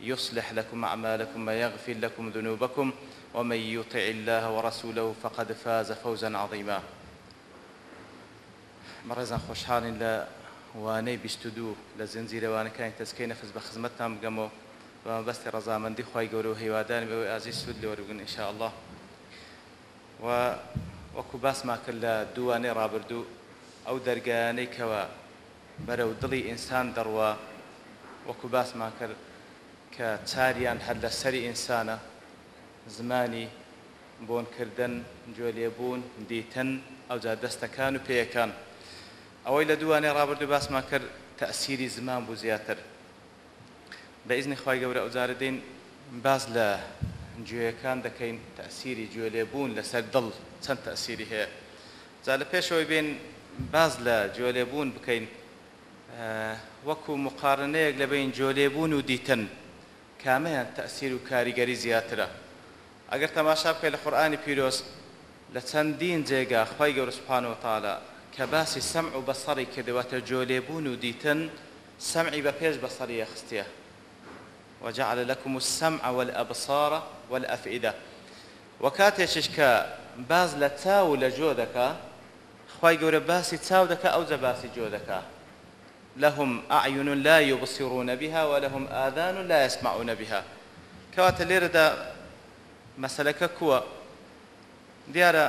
يصلح لكم أعمالكم ويغفر لكم ذنوبكم ومن يطع الله ورسوله فقد فاز فوزا عظيما بەڕێزان خۆشحالین لە وانەی بیستدو لە زنجیرەوانەکانی تەسکەی نەفس بە خزمەتتان بگەمەوە بەستی ڕزامەندی خی گەورە و هیوادانی بەوەی ئازی سوود لەوەرگن ئینشاء الله و وەکو باسما کرد لە دووانەی ڕابردوو ئەو دەرگانەی کەوە بەرەو دڵی ئینسان دەڕوە وەکو باسما کرد کە چاریان هەر لە سەری ئینسانە زمانی بۆنکردن جۆلێبوون دیتن ئەوجا دەستەکان و پێیەکان ئەوەی لە دووانێ ڕابردو باسمان کرد تەسیری زمان بوو زیاتر بە ئیزنی خی گەورە ئەوجارە دێن باز لە گوێیەکان دەکەین تەسیری جوێلێبوون لەسەر دڵ چەند تەسیری هەیە جا لە پێشەوەی بێن باز لە جوێلێبوون بکەین وەکو مقارنەیەک لە بین جۆلێبوون و دیتن کامەیان تەسیر و کاریگەری زیاترە ئەگەر تەماشا بکەیت لە قورآانی پیرۆست لە چەندین جێگا خی گەورسپان وتالە کە باسی سەم و بەسەڕی کردواتە جۆلێبوون و دیتن سەمعی بە پێش بەسەری یەخستە وجعل لكم السمع والأبصار والأفئدة وكاتيشش کە باز لە تاو لە جۆ دەکا خی گەورە باسی تاو دەکە ئەو جە باسی جۆ دەکات لهم أعين لا يبصرون بها ولهم آذان لا يسمعون بها كواتە لێرەدا مەسلەکە کووە دیارە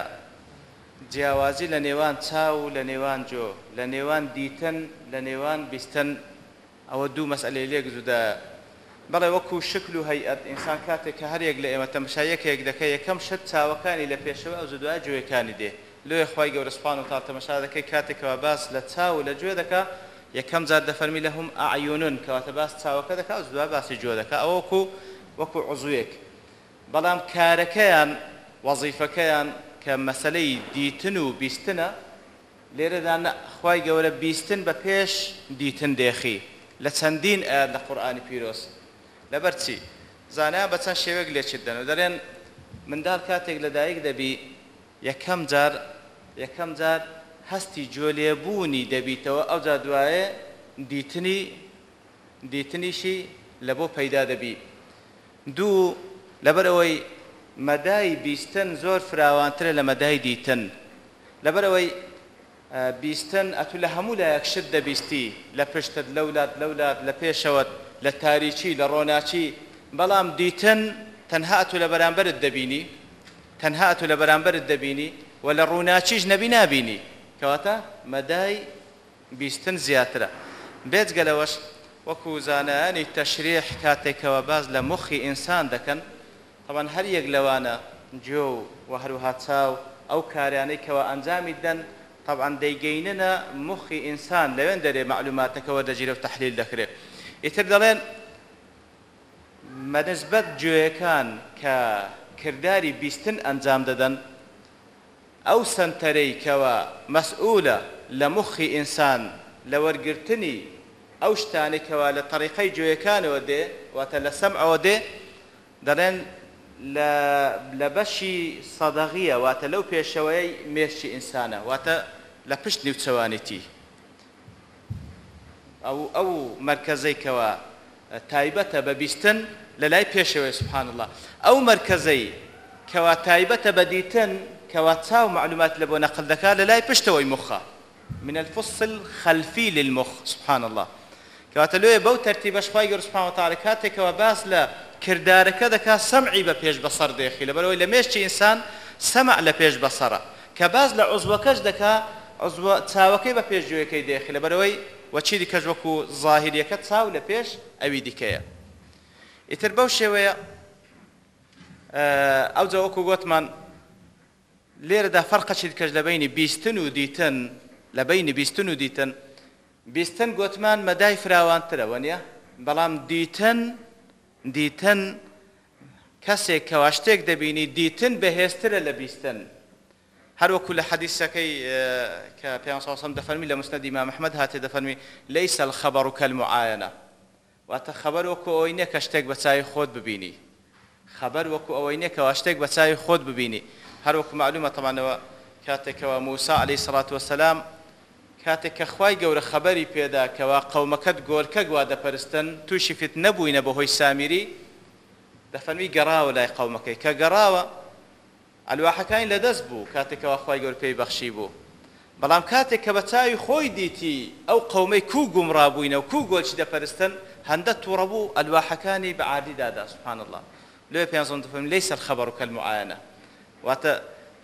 جیاوازی لە نێوان چاو لە نێوان جۆ لە نێوان دیتن لە نێوان بیستن ئەوە دوو مەسئلە لێک جودا بەڵێ وەکو شکل و هەیئەت ئینسان کاتێک کە هەرێک لە ئێمە تەمەشایەکێک دەکەی یەکەم شت چاوەکانی لە پێشەوە ئەو جودوای جوێەکانی دێ لێ خی گەورەسپان و تا تەمەشا دەکەی کاتێکەوە باس لە چاو لە گوێ دەکات یەکەم زار دەفەرمی لە هەم ئاعیونن کەواتە باس چاوەکە دەکا و دوای باسی جۆ دەکە ئەوەکو وەکو عزوێک بەڵام کارەکەیان وەزیفەکەیان کە مەسلەی دیتن و بیستنە لێرەدا خی گەورە بیستن بە پێش دیتن دێخی لە چەندین ئا لە قورآانی پیرۆس لەبەر چی زانیا بە چەند شێوێک لێچیت دەن و دەڵێن منداڵ کاتێک لەدایک دەبی یەکەم جار یەکەم جار هەستی جۆلێبوونی دەبیتەوە ئەو جا دوایە دیتنی دیتنیشی لە بۆ پەیدا دەبی دوو لەبەرەوەی مەدای بیستن زۆر فراوانترە لە مەدای دیتن لەبەرەوەی بیستن ئەتو لە هەموو لایەک شت دەبیستی لە پشتت لەولات لەولات لە پێشەوەت لە تاریچی لە ڕۆناچی بەڵام دیتن تەنها ئەتو لە بەرامبرت دەبینی تەنها ئەتو لە بەرامبرت دەبینی و لە ڕووناچیش نەبی نابینی کەواتە مەدای بیستن زیاترە بێجگەلەوەش وەکو زانایانی تەشریح کاتێکەوە باز لە مخی ئینسان دەکەن تەوان هەر یەک لەوانە جۆ و هەروها چاو ئەو کارانەیەکەوە ئەنجامی دەن طبعاً دەیگەینە مخی ئینسان لەوێن دەرێ معلوماتەکەەوە دەگیرە و تحلیل دەکرێت ئیتر دەڵێن مەنسبەت جوێەکان کە کردداری بیستن ئەنجام دەدەن ئەو سنتەرەی کەوە مەسئولە لە مخی ئینسان لە وەرگرتنی ئەو شتانێکەوە لە تەریقەی جوێیەکانەوە دێ واتە لە سەمعەوە دێ دەڵێن لە بەشی سەدەغیە واتە لەو پێشەوەی مێشتی ئینسانە واتە لە پشت نیوچەوانێتی ئەو ئەو مرکزەیکەوە تایبەتە بە بیستن لە لای پێشەوەی سبحان الله ئەو مرکزەی کەوا تایبەتە بەدیتن کەوا چاو معلومات لە بۆ نەقلدەکە لە لای پشتەوەی مخە من الفصل خەلفی للمخ سبحان الله کەواتە لێ بەو تەرتی بەشخوای گەورسپانەتارە کاتێکەوە باس لە کردارەکە دەکا سەمعی بە پێش بەسەر دێخی لە بەرەوەی لە مێشتی ئینسان سەمع لە پێش بەسەرە کە باز لە عزوەکەش دەکا چاوەکەی بە پێشگوێەکەی دێخی لە بەرەوەی وەچی دیکەش وەکو ظاهریەکە چاو لە پێش ئەوی دیکەیە ئیتر بەو شێوەیە ئەو جەوەکو گوتمان لێرەدا فەرقەچیت کەش لە بینی بیستن و دیتن لە بینی بیستن و دیتن بیستن گوتمان مەدای فراوانترەوە نیە بەڵام دیتن دیتن کەسێک کەوا شتێک دەبینی دیتن بەهێزترە لە بیستن هەروەکو لە حەدیسەکەی کە پێسەم دەفەرمی لە مستەدی مامەحمەد هاتێ دەفەرمی لەیسەل خەبەر و کەلمعاەنە واتە خەبەر وەکو ئەوەی نیە کە شتێک بە چای خۆت ببینی خەبەر وەکو ئەوەی نیە کەوا شتێک بە چای خۆت ببینی هەروەک معلومە تەمانەوە کاتێکەوە موسا علی سەڵات وسلام کاتێک کە خی گەورە خەبەری پێدا کەوا قەومەکەت گۆرکە گوا دەپەرستن تووشی فیت نەبووینە بە هۆی سامیری دەفەنوی گەڕاوە لای قەومەکەی کە گەڕاوە ئەلواحەکانی لەدەست بوو کاتێکەوە خی گەور پێی بەخشی بوو بەڵام کاتێک کە بە چاوی خۆی دیتی ئەو قەومەی کو گومڕابووینە و کو گۆچی دەپەرستن هەندە تووڕەبوو ئەلواحەکانی بە عادیدادا سبحان الله لێ پێ دەفەم لی سەر خەبەر و کەلمعاەنە واتە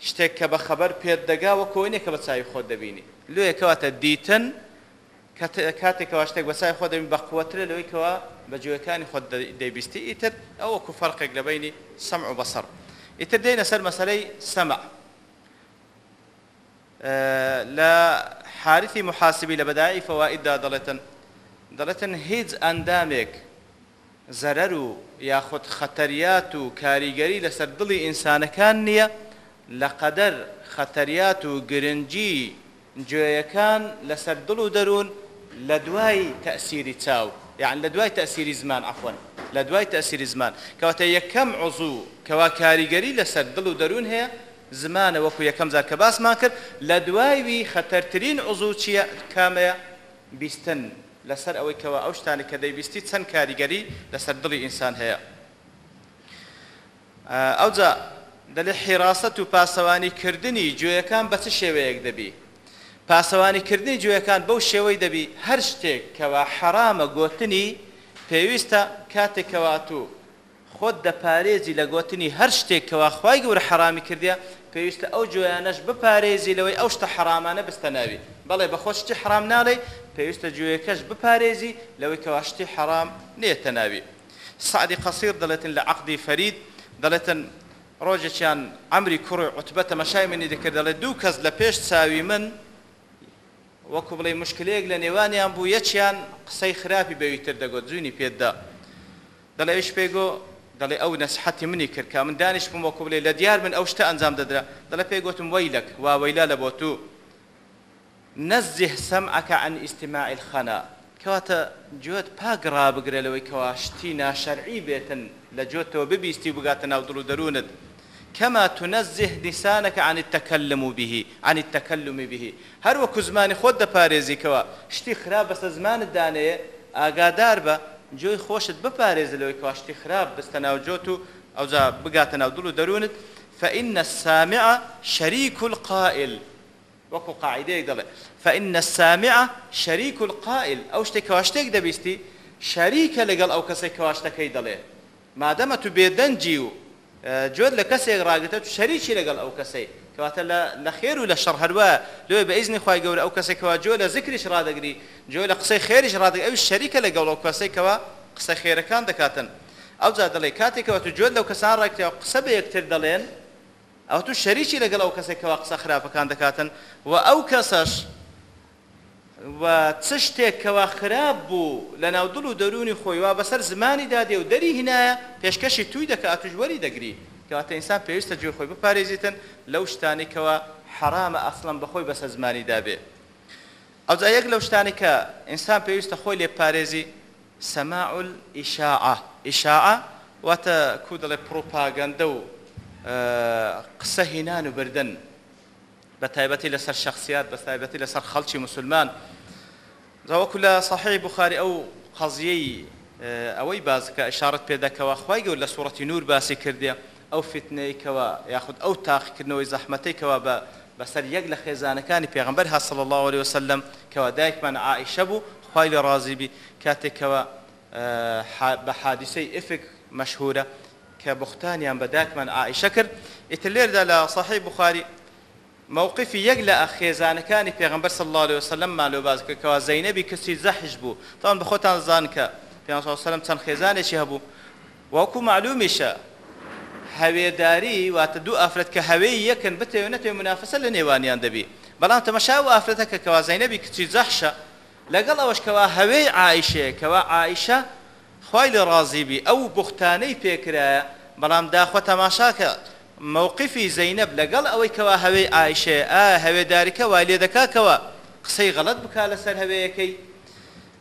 شتێک کە بە خەبەر پێت دەگا وەکوێنێک کە بە چاوی خۆت دەبینی لێکەواتە دیتن کاتێکەوە شتێک بەسای خۆ دەبین بە قوترە لەوەیکەوە بە جوەکانی خۆت دەیبیستی ئیتر ئەوەکو فەرقێک لە بینی سەم و بەسەر ئیتر دێنە سەر مەسلەی سەمە لە حارثی محاسبی لە بەدای فەوائیدا دەڵێتن دەڵێتن هیچ ئەندامێک زەرەر و یاخود خەتەریات و کاریگەری لەسەر دڵی ئینسانەکان نییە لە قەدەر خەتەریات و گرنگی گوێیەکان لەسەر دڵ و دەروون لە دوای تەسیری چاو یان لە دوای تەسیری زمان ئەفۆن لە دوای تەسیری زمان کەواتە یەکەم عزوو کەوا کاریگەری لەسەر دڵ و دەروون هەیە زمانە وەکو یەکەم زار کە باسمان کرد لە دوایوی خەتەرترین عزوو چیە کامەیە بیستن لەسەر ئەوەی کەەوە ئەو شتانی کە دەیبیستی چەند کاریگەری لەسەر دڵی ئینسان هەیە ئەوجا دەلێ حیراست و پاسەوانی کردنی گوێیەکان بە چ شێوەیەک دەبی پاسەوانی کردنی گوێیەکان بەو شێوەی دەبی هەر شتێک کەوا حرامە گوتنی پێویستە کاتێکەوات و خۆت دەپارێزی لە گوتنی هەر شتێکەوە خی گەورە حرامی کردیا پێویستە ئەو جویانەش بپارێزی لەوەی ئەو شتە حرامانە بستە ناوی بەڵێ بەخۆشتی حرام ناڵێ پێویستە جوێکەش بپارێزی لەوەی کەواشتی حەرام نێتە ناوی سعدی قەسیر دەڵێتن لە عقدی فەرید دەڵێتن ڕۆژێکیان ئەمری کوڕی عوتبە تەمەشای منی دەکرد دەڵێت دوو کەس لە پێش چاوی من وەکو بڵێ مشکلەیەک لە نێوانیان بوو یەکیان قسەی خراپی بەویتر دەگۆت زوینی پێدا دەڵێویش پێگۆ دەڵێ ئەو نەسحەتی منی کردکە من دانیش بم وەکو بڵێ لە دیار من ئەو شتە ئەنجام دەدرا دەڵە پێی گوتم وەیلک وا وەیلا لە بۆ تو نەزیح سەمعەکە عن ئیسیماعیل خەنا کەواتە جوێت پاگرا بگرێ لەوەی کەواشتی ناشەرعی بێتن لە جوێتەوە ببیستی بگاتە ناو دڵ و دەروونت كما تنزه لسانك عن التكلم به عن التكلم به هر وكو زماني خود دپارێزی کەوە شتی خراپ بەستە زمانت دانەیە ئاگادار بە جۆی خۆشت بپارێزە لەوەی کاشتی خراپ بستە ناوجۆت و ئەوجا بگاتە ناو دڵ و دەروونت فإن السامع شريك القائل وەکو قاعدەیەک دەڵێ فإن السامع شەریک و القائل ئەو شتێک کەوا شتێک دەبیستی شەریکە لەگەڵ ئەو کەسێک کەوا شتەکەی دەڵێ مادەمە تو بێدەنجی و جۆت لە کەسێک ڕاگرتە تو شەریکی لەگەڵ ئەو کەسەی کەواتە لە خێر و لە شەڕ هەروە لێ بە ئیزنی خی گەورە ئەو کەسێکەوە جۆ لە زیکریش ڕادەگری جۆ لە قسەی خێریش ڕادگری ئەو شەریکە لەگەڵ ئەو کەسێکەوە قسە خێرەکان دەکاتن ئەو جا دەڵێ کاتێکەوە تو جۆت لەو کەسان ڕێکتەوە قسە بە یەکتر دەڵێن ئەو تو شەریکی لەگەڵ ئەو کەسێکەوە قسە خراپەکان دەکاتن و ئەو کەسەش و چ شتێکەوە خراپ بوو لە ناودڵ و دەرونی خۆی وا بەسەر زمانی دادێ و دەری هینایە پێشکەشی توی دەکە ئاتوژوەری دەگری کەواتە ئینسان پێویستە جوێ خۆی بپارێزیتن لەو شتانێکەوە حرامە ئەسڵم بەخۆی بەسەر زمانی دابێ ئەو یەک لەو شتانی کە ئینسان پێویستە خۆی لێ پارێزی سەماعول ئیشاعە ئیشاعە واتە کو دەڵێ پرۆپاگەندە و قسە هینان و بردن بە تایبەتی لەسەر شخصیات بە تایبەتی لەسەر خەڵکی مسلمان زاوەکو لە صحی بخاری ئەو قەزیەی ئەوەی بازکە ئشارت پێدەکەەوە خخوای گەور لە سوورەتی نور باسی کردێ ئەو فتنەیەکەوە یاخود ئەو تاقیکردنەوەی زەحمەتێکەوە بە بەسەر یەک لە خێزانەکانی پێغمبەر هەسەڵ الله عليه وسلم کەەوە دایکمان عائیشە بوو خی لە ڕازیبی کاتێکەوە بە حادیسەی ئفک مەشهورە کە بختانیان بەداکمان ئایشە کرد ئیتلێردا لە سەحی بخاری مووقفی یەک لە ئەخێزانەکانی پێغمبەر سە الله لە وسلم مالۆ بازکەکەەوە زەینەبی کەسی زەحش بوو تاان بە خۆتان زان کە پێسەلم چەند خێزانێکی هەبوو وەکو معلومیشە هەوێداری واتە دوو ئافرەت کە هەوەی یەکن بتێونەتێ منافسە لە نێوانیان دەبی بەڵام تەمەشا و ئافرەتەکە کەوا زەینەبی کچی زەحشە لەگەڵ ئەوەشکەوە هەوەی عیشەیە کەوا عیشە خی لە ڕازیبی ئەو بختانەی پێکرایە بەڵام داخوا تەماشاکە مووقفی زینب لەگەڵ ئەوەی کەوا هەوەی ئایشێ ئا هەوێداریکە وای لێ دەکاکەوە قسەی غەڵت بک لەسەر هەوەیەکەی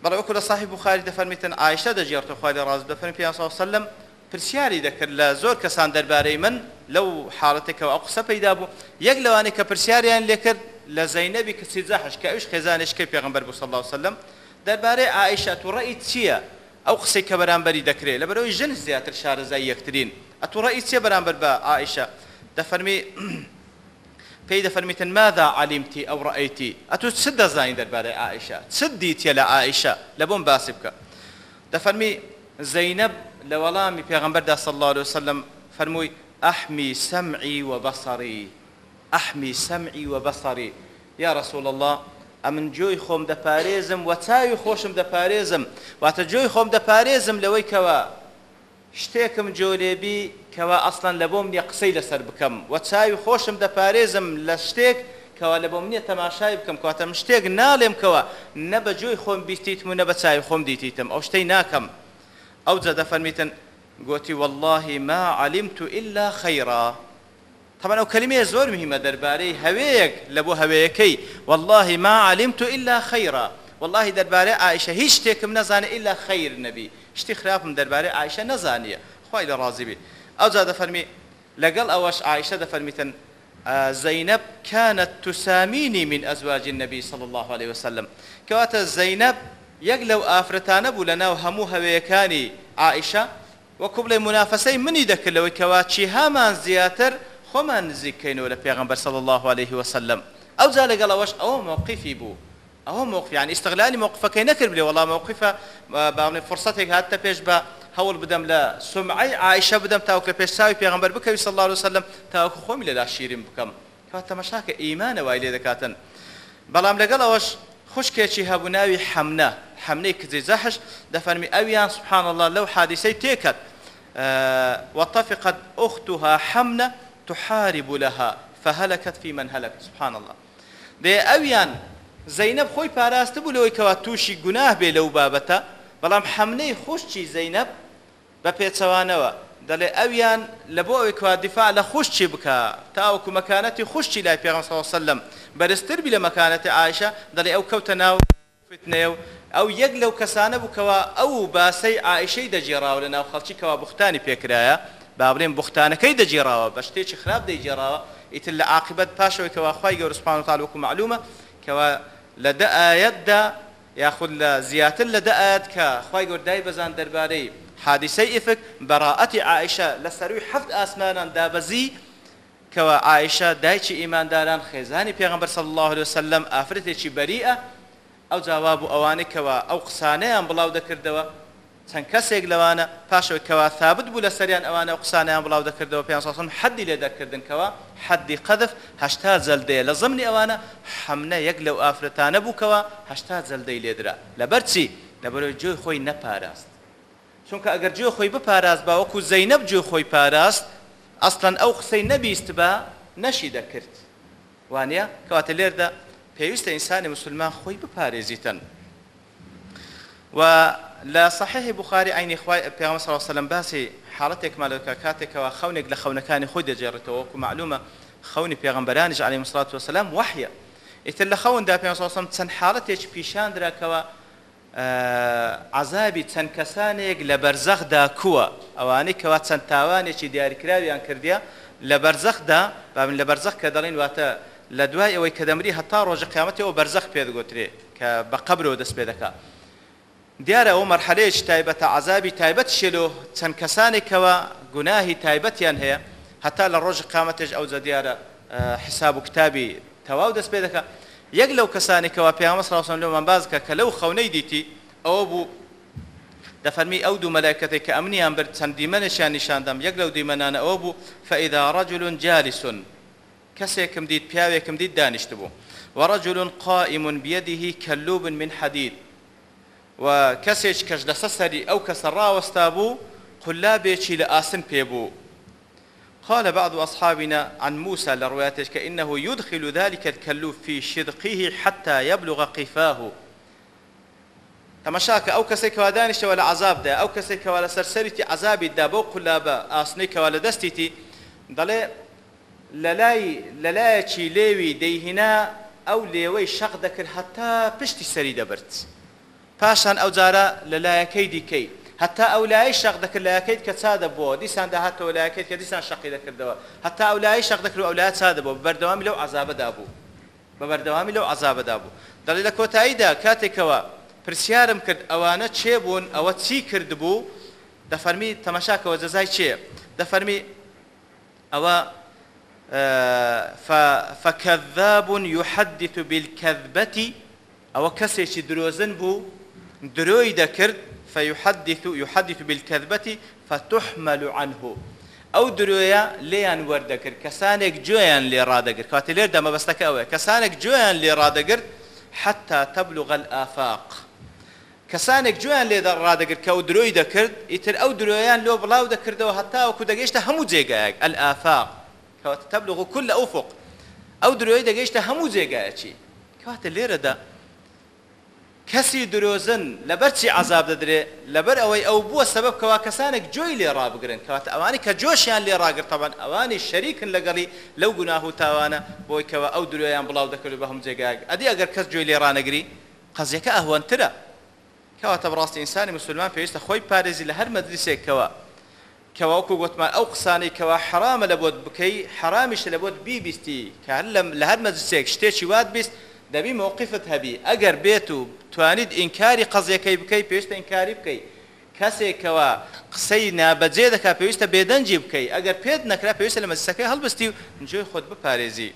بەڵ وەکو لە صاحب بخاری دەفەرمیتن ئایشە دەژێرتە خی لە ڕاز دەفەرمی پێسەلم پرسیاری دەکرد لە زۆر کەسان دەربارەی من لەو حاڵەتێکەوە ئەو قسە پەیدا بوو یەک لەوانەیە کە پرسیاریان لێکرد لە زینەبی کەسی جاحشکە ئەوش خێزانشکی پێغمبەر بوو سەڵ وسلم دەربارەی ئایشە توڕەی چییە؟ ئەو قسەی کە بەرامبەری دەکرێت لە بەرەوەی ژن زیاتر شارەزای یەکترین ئەتوڕی چێ بەرامبەر بە ئائیشە دەفەرمی پێی دەفەرمیتن ماذا علیمتی ئەو ڕئیتی ئەتو چ دەزانین دەربارەی ئائیشە چ دیتیە لە ئائیشە لە بۆم باسی بکە دەفەرمی زەینەب لە وەڵامی پێغمبەردا سەڵ الله وسلم فەرمووی ئەحمی سەمعی و بەسەری ئەحمی سەمعی و بەسەری یا رسول الله ئەمن جۆی خۆم دەپارێزم وە چاوی خۆشم دەپارێزم واتە جۆی خۆم دەپارێزم لەوەی کەوە شتێکم جۆرێبی کەوا ئەسلان لە بۆم نیە قسەی لەسەر بکەم وە چاوی خۆشم دەپارێزم لە شتێک کەوا لە بۆم نییە تەماشای بکەم کاتە شتێک ناڵێم کەوە نە بە جۆی خۆم بیستیتم و نە بە چاوی خۆم دیتیتم ئەو شتەی ناکەم ئەو جە دەفەرمیتن گوتی واللهی ما علمت إلا خيرا طبعا ئەو کلمێ زۆر مهمە دەربارەی هەوەیەک لە بۆ هەوەیەکەی والله ما علمت إلا خيرا والله دەربارەی ئایشە هیچ شتێکم نەزانێت إلا خیر نەبی شتی خراپم دەربارەی ئایشە نەزانیە خی لە ڕازی بێت ئەوجا دەفەرمی لەگەڵ ئەوەش ئایشە دەفەرمیتن زینب كانت تساميني من أزواج النبي صلى الله عليه وسلم كواتە زینب یەک لەو ئافرەتانە بوو لە ناو هەموو هەوەیەکانی ئایشە وەکو بڵێ منافەسەی منی دەکردەوەی کەوا چی هامان زیاتر خۆمان نزیککەینەوە لە پێغمبەر سەڵ الله عليه وسلم ئەو جا لەگەڵەوەش ئەوە مووقیفی بوو ئەوە مووقیان ئیسستغلالی مووقفەکەی نەکرد لێ وڵام مووقیفە باڵێ فرسەتێک هاتە پێش بە هەوڵ بدەم لە سمعی عیشە بدەم تاوکە پێشساوی پێغمبەر بکەوی سەڵ الله وسلم تاوکو خۆمی لەلا شیرین بکەم کاتەمەشاکە ئیمانەوای لێ دەکاتن بەڵام لەگەڵەوەش خوشکێکی هەبوو ناوی حەمنە حەمنەی کزی زەحش دەفەرمی ئەویان سبحان الله لەو حادیسەی تێکەت وتەفقت ئوختها حەمنە تحارب لها فهلكت في من هلك سبحان الله دێ ئەویان زەینەب خۆی پاراستە بوو لەوەی کەوا تووشی گوناه بێ لەو بابەتە بەڵام حملەی خوشتی زەینەب بە پێچەوانەوە دەڵێ ئەویان لە بۆ ئەوەی کوا دیفاع لە خوشتی بکە تاوەکو مەکانەتی خوشتی لای پێغەمبەر سەلم بەرزتر بی لە مەکانەتی عایشە دەڵێ ئەو کەوتە ناو فتنێ و ئەو یەک لەو کەسانە بووکەوە ئەو باسەی عائشەی دەجێڕاو لە ناو خەڵکی کەوا بختانی پێکرایە با بڵێن بختانەکەی دەجێراوە بە شتێکی خراپ دەیجێراوە ئیتر لە عاقبەت پاشەوەکەەوە خی گەورسپان و تاالوەکو معلومە کەەوە لە دەئەتدا یاخود لە زیاتر لە دەئات کە خی گەوردای بەزان دەربارەی حادیسەی ئفک بەڕائەتی عیشە لە سەروی حەفت ئاسمانان دابەزی کەەوە عیشە دایکی ئیمانداران خێزانی پێغمبەر صلی الله عليه وسلم ئافرەتێکی بەریە ئەو جاواب و ئەوانەی کەەوە ئەو قسانەیان بڵاو دەکردەوە چەند کەسێک لەوانە پاشەوە کەوا ثابت بوو لە سەریان ئەوانە قسانیان بڵاو دەکردەوە پێ ساسم حەدی لێ دەکردنکەوە حەدی قەدفهتا زەلدەیە لە زمنی ئەوانە حەمنە یەک لەو ئافرەتانە بووکەوەهتا زەلدەی لێدرا لەبەر چی لەبەرەوەی جوێ خۆی نەپاراست چونکە ئەگەر جوێ خۆی بپاراست باوەکو زەینەب جوێ خۆی پاراست ئەسڵەن ئەو قسەی نەبیست بە نەشی دەکرد وانە کەواتە لێردا پێویستە ئینسانی مسلمان خۆی بپارێزیتەن و لە صحیح بخاری عینی خوای پیغمبر صلی الله علیه و سلم باسی حالتێک مالکە کاتێکەوە خەونێک لە خەونەکانی خۆی دەجێڕێتەوە وەکو معلومە خەونی پێغمبەرانیش علی مسلات وسلام وحیە ئیتر لە خەوندا پێسم چەند حالەتێک پیشاندراکەوە عذابی چەند کەسانێک لە بەرزەخدا کووە ئەوانەی کەوا چەند تاوانێکی دیاریکراویان کردیا لە بەرزەخدا بابن لە بەرزەخ کە دەڵین واتە لە دوای ئەوەی کە دەمری هەتا ڕۆژە قیامەتەوە بەرزەخ پێدەگوترێ کە بە قبرەوە دەست پێ دەکات. دیارە ئەو مەرحەلەیەش تایبەتە عذابی تایبەت شێل و چەند کەسانێکەوە گوناهی تایبەتیان هەیە هەتا لە ڕۆژ قامەتێش ئەو زە دیارە حساب و کتابی تەواو دەست پێ دەکە یەک لەو کەسانێکەوە پێیامە سراوسن لەمان بازکە کە لەو خەونەی دیتی ئەوە بوو دەفەرمی ئەو دوو مەلایکەتێک کە ئەمنیان بر چەند دیمەنەشیان نیشاندەم یەک لەو دیمەنانە ئەوە بوو فەئیدا ڕەجلون جالیسون کەسێکم دیت پیاوێکم دیت دانیشت بوو وەڕەجلون قائمون بيده كلوب من حديد و کەسێک کەش دەسە سەری ئەو کەسە ڕاوەستا بوو قلابێکی لە ئاسن پێبوو قال بعض أصحابنا عن موسى لروايته كأنه يدخل ذلك الكلوف في شدقه حتى يبلغ قفاه تماشاك أو كسيك ودانش ولا عذاب ده أو كسيك ولا سرسرتي عذاب الدابو قلابا أصنيك ولا دستيتي ضلي للاي للاي ليوي ديهنا أو ليوي شق دكر حتى بشتي سري دبرت پاشان ئەو جارە لەلایەکەی دیکەی هەتا ئەو لای شەق دەکرد لایەکەیت کە چا دەبووە دیسان داهاتەوە لایەکەیت کە دیسان شەقی دەکردەوە هەتا ئەو لای شەق دەکرد ئەو لای چا دەبوو بەردەوامی لەو عذابەدا بوو بە بەردەوامی لەو عذابەدا بوو دەڵێ لە کۆتاییدا کاتێکەوە پرسیارم کرد ئەوانە چێ بوون ئەوە چی کرد بوو دەفەرمی تەماشاکەوە جەزای چێ دەفەرمی ئەوە فكذاب يحدث بالكذبة أو كسيش دروزن بو دروي دكرت فيحدث يحدث بالكذبة فتحمل عنه ئەو درۆیە لێیان وەردەگرت کەسانێک جویان لێ ڕدەگر کاتی لێر دەمە بەستەکە ئەوەیە کەسانێک جویان لێ ڕدەگرت حتا تەبلغل ئافاق کەسانێک جویان لێ ڕدەگر کە ئەو درۆی دەکرد ئیتر ئەو درۆیان لۆ بڵاو دەکردەوە هەتاوەکو دەگەیشتە هەموو جێگایەک ئەل ئافاق کەواتە تەبلغ و کل لە ئەوفق ئەو درۆی دەگەیشتە هەموو جێگایەکی کەواتە لێرەدا کەسی درۆزن لەبەر چی عذاب دەدرێ لەبەر ئەوەی ئەو بووە سبب کەوا کەسانێک جۆی لێ ڕابگرن کەواتە ئەوانی کە جۆشیان لێ ڕاگرتەبان ئەوانی شەریکن لەگەڵی لەو گوناه و تاوانە بۆی کەەوە ئەو درۆیان بڵاو دەکرد بە هەم جێگایك ئەدی ئەگەر کەس جۆی لێ ڕانەگری قەزیەکە ئەهوانترە کەواتە بڕاستی ئینسانی مسلمان پێویستە خۆی پارێزی لە هەر مەدرسێکەوە کەواوکو گوتمان ئەو قسانی کەوا حرامە لە بۆت بکەی حرامیش لە بۆت بیبیستی کە لە هەر مەدرسێک شتێکی وات بیست دەبی مووقفت هەبی ئەگەر بێت و توانیت ئینکاری قەزیەکەی بکەی پێشتە ئینکاری بکەیت کەسێکەوە قسەی نابەجێ دەکا پێویستە بێدەنجی بکەیت ئەگەر پێت نەکرا پێویستە لە مەسەکەی هەڵبستی و جوێ خۆت بپارێزی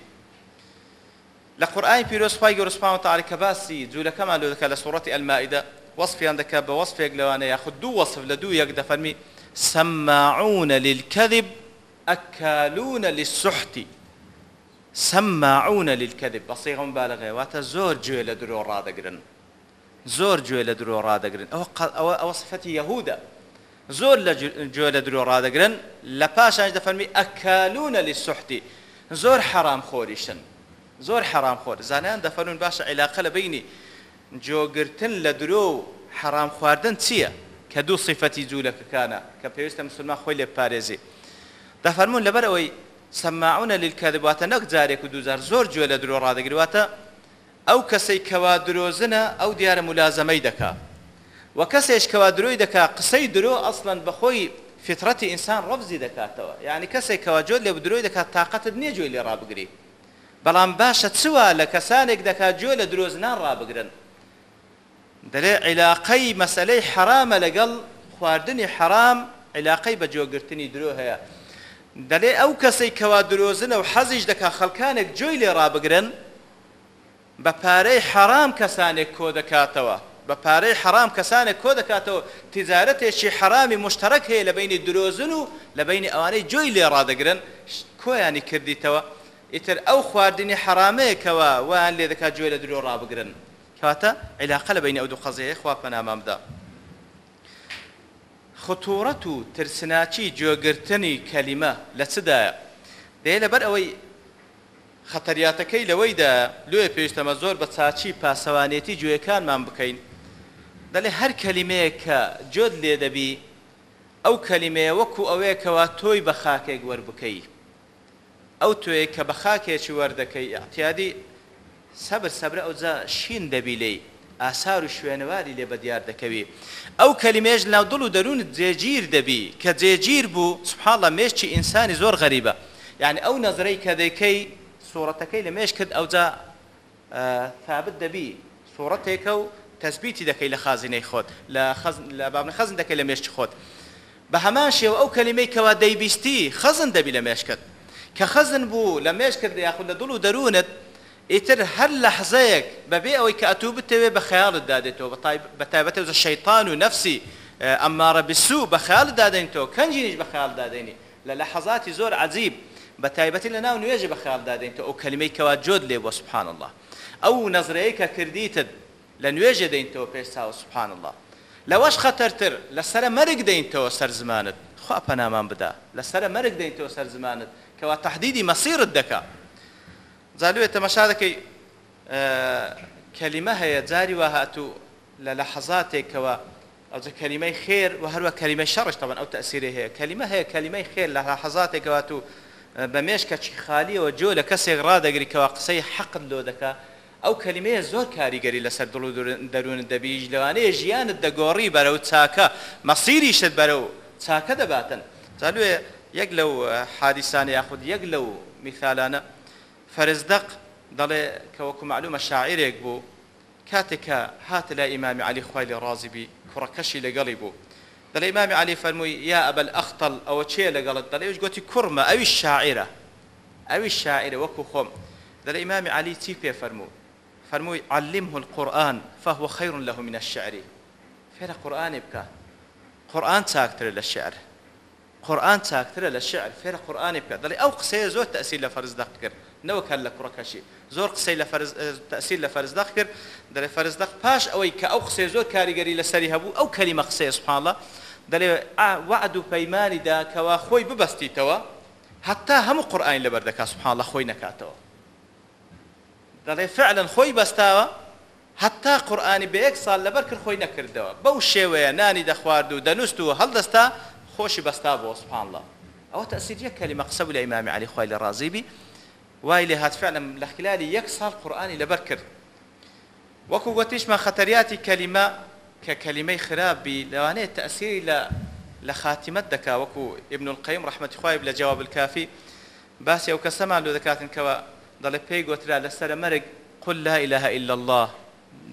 لە قورآانی پیرۆسپای گەورسپان و تاریکە باسی جوولەکەمان لۆ دەکات لە سوڕەتی ئەلمائیدە وەصفیان دەکات بە وەصفێک لەوانە یاخود دوو وەصف لە دوو یەک دەفەرمی سەماعونە للکەذب ئەکالونە للسوحتی سەمماعونە لیلکەدب بە سیغ بالغێواتە زۆر گوێ لە درۆ ڕدەگرن زۆر گوێ لە درۆ ڕدەگرن ئەوە ئەوە ئەوە سفەتی یەهودە زۆر لە گوێ لە درۆ ڕدەگرن لە پاشانش دەفەرمی ئەکالونە لی سوحتی زۆر حرام خۆریشن زۆر حرام خۆر زانیان دەفەرون باشە عیلاقە لە بینی جۆگرتن لە درۆ و حرام خواردن چییە کە دوو صفەتی جوولەکەکانە کە پێویستە مسلمان خۆی لێ پارێزی دەفەرمونون لەبەرەوەی سەماونە للکەدەباتە نەک جارێک و دوزار زۆر جوێ لە درۆ ڕادەگرواتە ئەو کەسەی کەوا درۆزنە ئەو دیارە ملازەمەی دکا و کەسێش کەوا درۆی دکا قسەی درۆ ئەسڵەن بەخۆی فترەتی ئینسان ڕەفزی دەکاتەوە یعنی کەسێک کەوا جۆر لێ درۆی دەکات تااقەتت نییە جوێ لێ ڕابگری بەڵام باشە چوا لە کەسانێک دەکات جوێ لە درۆزنان ڕابگرن دەرێ عیلاقەی مەسلەی حرامە لەگەڵ خواردنی حرام عیلاقەی بە جۆگرتنی درۆ هەیە دەڵێ ئەو کەسەی کەوا درۆزن و حەزیش دەکا خەڵکانێک جۆی لێ ڕابگرن بە پارەی حەرام کەسانێک کۆ دەکاتەوە بە پارەی حەرام کەسانێک کۆ دەکاتەوە تیزارەتێکی حەرامی مشتەرەک هەیە لە بینی درۆزن و لە بینی ئەوانەی جۆی لێ ڕادەگرن کۆیانی کردیتەوە ئیتر ئەو خواردنی حرامەیەکەوە وان لێ دەکات جوێ لە درۆ ڕابگرن کەواتە عیلاقە لە بینی ئەو دوو قەزەیە خوا پەنامامدا خۆتۆڕەت و ترسناچی جۆگرتنی کەلیمە لە چدایە دێ لەبەر ئەوەی خەتەریاتەکەی لەوەیدا لێ پێشتەمە زۆر بە چاچی پاسەوانێتی گوێەکانمان بکەین دەڵێ هەر کەلیمەیە کە جۆت لێ دەبی ئەو کەلیمەیە وەکو ئەوەیەکەوە تۆی بە خاکێک وەربکەی ئەو توێ کە بە خاکێکی وەردەکەی احتیادی سەبر سەبرە ئەو شین دەبی لی ئاسار و شوێنەواری لێ بە دیار دەکەوی ئەو کەلیمێژ ناو دڵ و دەرون جێگیر دەبی کە جێگیر بوو سوحاڵە مێشتی ئینسانی زۆر غەریبە یعنی ئەو نەزرەی کە دەکەی سوورەتەکەی لە مێش کرد ئەوجا ثابت دەبی سوورەتێکە و تەسبیتی دەکەی لە خازینەی خۆت لە بابن خەزن دەکەی لە مێشت خۆت بە هەمان شێوە ئەو کەلیمەی کەوا دەیبیستی خەزن دەبی لە مێشکت کە خەزن بوو لە مێش کرد یاخود لە دڵ و دەروونت ئیتر هەر لە حزەیەک بەبێ ئەوەی کە ئەتوو بتەوێ بە خەیاڵت دادێتەوە بە تایبەتە زە شەیتان و نفسی ئەمارە بسوو بە خەیاڵ دادەینەوە کەنجینیش بە خەیاڵ دادێنی لە لە حەزاتی زۆر عجیب بە تایبەتی لە ناو نوێژە بە خەیاڵ دادێنیتەوە ئەو کەلمەی کەوا جۆد لێ بۆ سبحان الله ئەو نەزرەیە کە کردیتت لە نوێژە دەینتەوە پێش ساوە سبحان الله لەوەش خەتەرتر لەسرە مەرگ دەینتەوە سەر زمانت خوا پەنامان بدا لەسرە مەرگ دەینتەوە سەر زمانت کەوا تهدیدی مەسیرت دەکات زالوێت تەمەشا دەکەی کەلیمە هەیە جاری وە هاتوو لە لە حەزاتێکەوە ئەوجە کەلیمەی خێر و هەروە کەلیمەی شەڕشتەوەن ئەو تەسیری هەیە کەلیمە هەیە کەلیمەی خێر لە حەزاتێکەوە تو بە مێشکە چی خالیەوە جۆ لە کەسێک ڕدەگریکەوە قسەی حەقت لۆ دەکا ئەو کەلیمەیە زۆر کاریگەری لەسەر دڵ و دەروون دەبیش لەوانەیە ژیانت دەگۆڕی بەرە و چاکە مەسیری شت بەرە و چاکە دەباتن جالوێ یەک لەو حادیسانی یاخود یەک لەو میخالانە فەرزدەق دەڵێ کەوەکو معلومە شاعیرێک بوو کاتێککە هاتە لای ئیمامی علی خی لە ڕازیبی کوڕەکەشی لەگەڵی بوو دەڵێ ئیمامی علی فەرمووی یا ئەبل ئەختەڵ ئەوە چیە لەگەڵت دەڵێش گوتی کوڕمە ئەوی شاعرە ئەوی شاعرە وەکو خۆم دەڵێ ئیمامی علی چی پێ فەرموو فەرمووی علمه القورآن فهو خير له من الشعر فێرە قورآانی بکە قورآن چاکترە لە شعر قورآن چاکترە لە شعر فێرە قورآانی بکە دەڵێ ئەو قسەیە زۆر تەسی لە فەرزدەق کرد نەوەک هەر لە کوڕەکەشی زۆر قسەی لە تەسیل لە فەرزدەخ کرد دەێ فەرزدەخ پاش ئەوەی کە ئەو قسێ زۆر کاریگەری لەسەری هەبوو ئەو کەلیمە قسەی سوپاڵە دەڵێ وعد و پەیمانیدا کەوا خۆی ببەستیتەوە هەتا هەموو قورآین لە بەردەکە سوپاڵە خۆی نکاتەوە دەڵێ فعلەن خۆی بەستاوە حتا قورآانی بە یەک ساڵ لەبەر کرد خۆی نەکردەوە بەو شێوەیە نانی دەخوارد و دەنووسست و هەڵدەستا خۆشی بەستا بۆ سوپانڵە ئەوە تەسیریە کەلیمە قسە لە ئیمامی علی خۆی لە ڕازیبی وای لێ هاتفعلم لە خلالی یەک ساڵ قورآانی لەبەر کرد وەکو گوتیشمە خەتەریاتی کەلیمە کە کەلیمەی خراپبی لەوانەیە تەسیری لە لە خاتیمەت دەکا وەکو ابن القیم ڕحمەتی خوایب لە جواب الکافی باسی ئەو کەسەمان لۆ دەکاتن کەوە دەڵێ پێی گوترا لەسرە مەرگ قل لا إله إلا الله